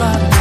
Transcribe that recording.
Everybody